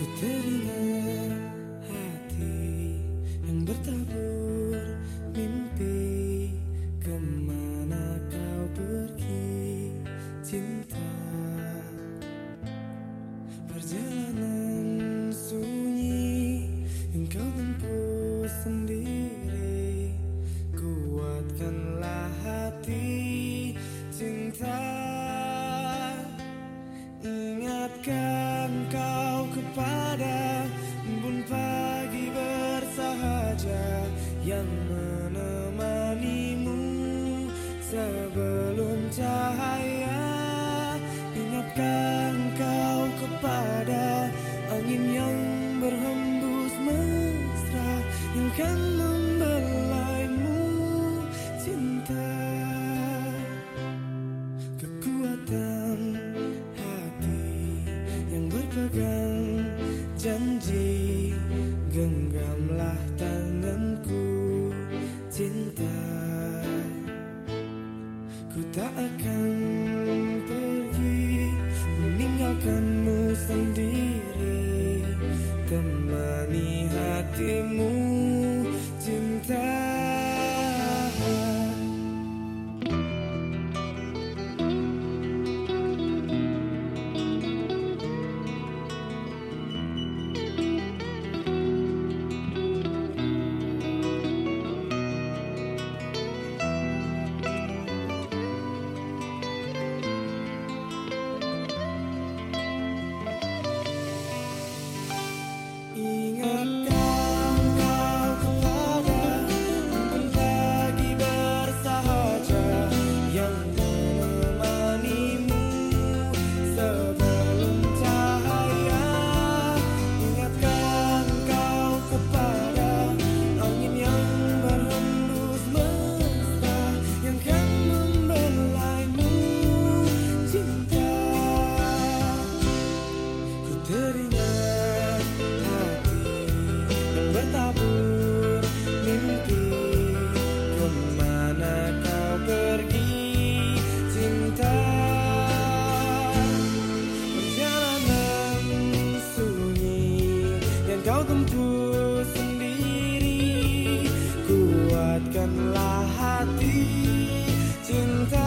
Teringat hati yang bertabur mimpi Ke mana kau pergi cinta. Perjalanan sunyi yang kau tempuh sendiri Kuatkanlah hati cinta. Ingatkan kau kepada embun pagi bersahaja Yang menemanimu sebelum cahaya. Ingatkan kau kepada angin yang Genggamlah tanganku cinta. Ku tak akan pergi meninggalkanmu sendiri. Temani hatimu Kuatkanlah hati cinta